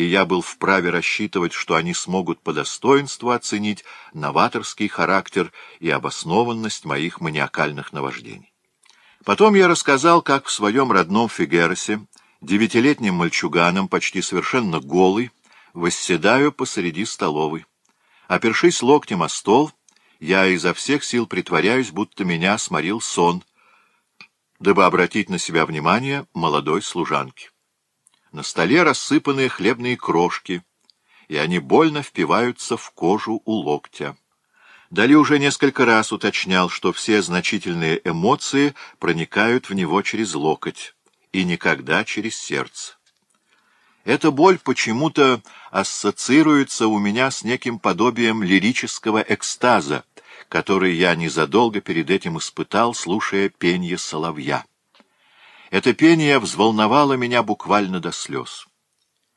и я был вправе рассчитывать, что они смогут по достоинству оценить новаторский характер и обоснованность моих маниакальных наваждений. Потом я рассказал, как в своем родном Фигерсе девятилетним мальчуганом, почти совершенно голый, восседаю посреди столовой. Опершись локтем о стол, я изо всех сил притворяюсь, будто меня сморил сон, дабы обратить на себя внимание молодой служанки. На столе рассыпанные хлебные крошки, и они больно впиваются в кожу у локтя. Дали уже несколько раз уточнял, что все значительные эмоции проникают в него через локоть и никогда через сердце. Эта боль почему-то ассоциируется у меня с неким подобием лирического экстаза, который я незадолго перед этим испытал, слушая пенье соловья. Это пение взволновало меня буквально до слез.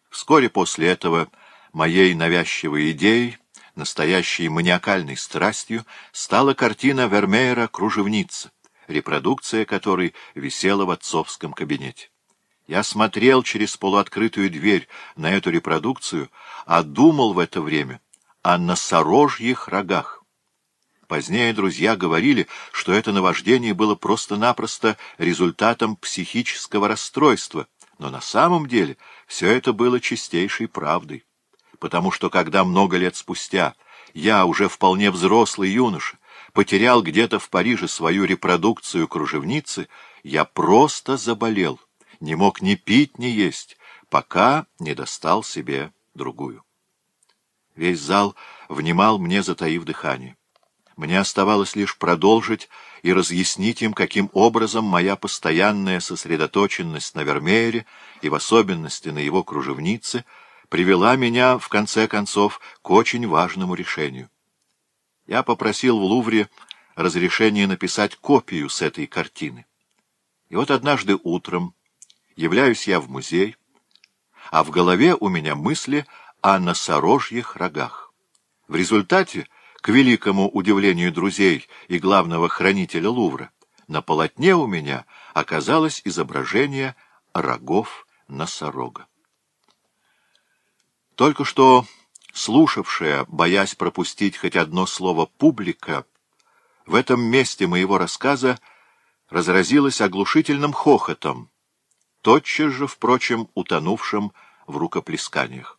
Вскоре после этого моей навязчивой идеей, настоящей маниакальной страстью, стала картина Вермеера «Кружевница», репродукция которой висела в отцовском кабинете. Я смотрел через полуоткрытую дверь на эту репродукцию, а думал в это время о носорожьих рогах. Позднее друзья говорили, что это наваждение было просто-напросто результатом психического расстройства, но на самом деле все это было чистейшей правдой. Потому что когда много лет спустя я, уже вполне взрослый юноша, потерял где-то в Париже свою репродукцию кружевницы, я просто заболел, не мог ни пить, ни есть, пока не достал себе другую. Весь зал внимал мне, затаив дыхание. Мне оставалось лишь продолжить и разъяснить им, каким образом моя постоянная сосредоточенность на Вермеере и в особенности на его кружевнице привела меня, в конце концов, к очень важному решению. Я попросил в Лувре разрешение написать копию с этой картины. И вот однажды утром являюсь я в музей, а в голове у меня мысли о носорожьих рогах. В результате к великому удивлению друзей и главного хранителя Лувра, на полотне у меня оказалось изображение рогов носорога. Только что слушавшая, боясь пропустить хоть одно слово публика, в этом месте моего рассказа разразилась оглушительным хохотом, тотчас же, впрочем, утонувшим в рукоплесканиях.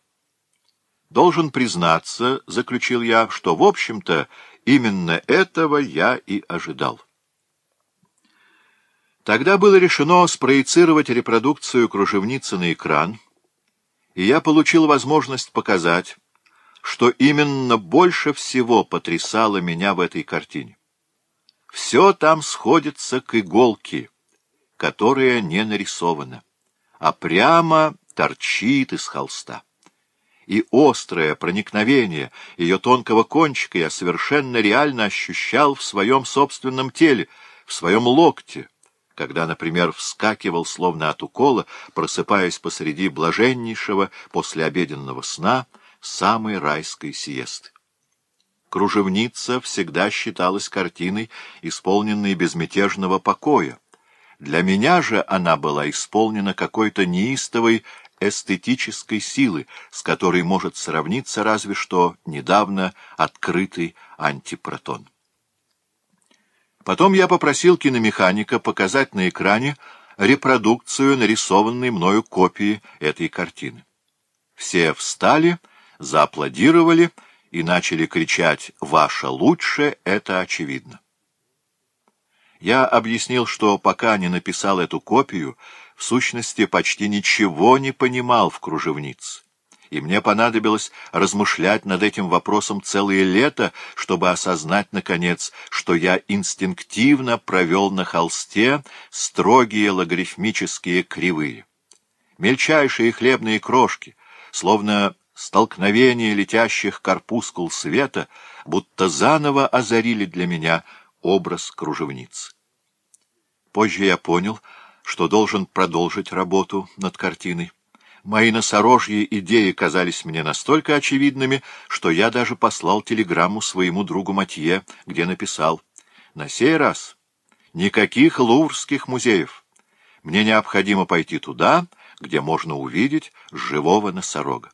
Должен признаться, — заключил я, — что, в общем-то, именно этого я и ожидал. Тогда было решено спроецировать репродукцию кружевницы на экран, и я получил возможность показать, что именно больше всего потрясало меня в этой картине. Все там сходится к иголке, которая не нарисована, а прямо торчит из холста и острое проникновение ее тонкого кончика я совершенно реально ощущал в своем собственном теле, в своем локте, когда, например, вскакивал словно от укола, просыпаясь посреди блаженнейшего послеобеденного сна самой райской сиесты. Кружевница всегда считалась картиной, исполненной безмятежного покоя. Для меня же она была исполнена какой-то неистовой эстетической силы, с которой может сравниться разве что недавно открытый антипротон. Потом я попросил киномеханика показать на экране репродукцию нарисованной мною копии этой картины. Все встали, зааплодировали и начали кричать «Ваше лучше, это очевидно». Я объяснил, что пока не написал эту копию, в сущности, почти ничего не понимал в кружевнице. И мне понадобилось размышлять над этим вопросом целое лето, чтобы осознать, наконец, что я инстинктивно провел на холсте строгие логарифмические кривые. Мельчайшие хлебные крошки, словно столкновение летящих корпускул света, будто заново озарили для меня образ кружевницы. Позже я понял — что должен продолжить работу над картиной. Мои носорожьи идеи казались мне настолько очевидными, что я даже послал телеграмму своему другу Матье, где написал «На сей раз никаких луврских музеев. Мне необходимо пойти туда, где можно увидеть живого носорога».